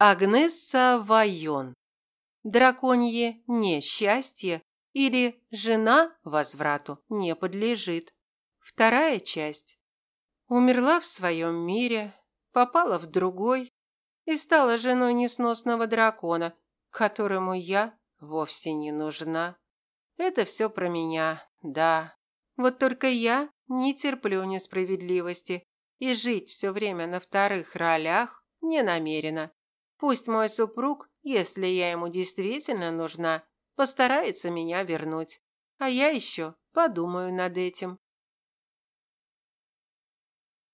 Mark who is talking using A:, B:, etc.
A: Агнесса Вайон. Драконье несчастье или жена возврату не подлежит. Вторая часть. Умерла в своем мире, попала в другой и стала женой несносного дракона, которому я вовсе не нужна. Это все про меня, да. Вот только я не терплю несправедливости и жить все время на вторых ролях не намерена. Пусть мой супруг, если я ему действительно нужна, постарается меня вернуть. А я еще подумаю над этим.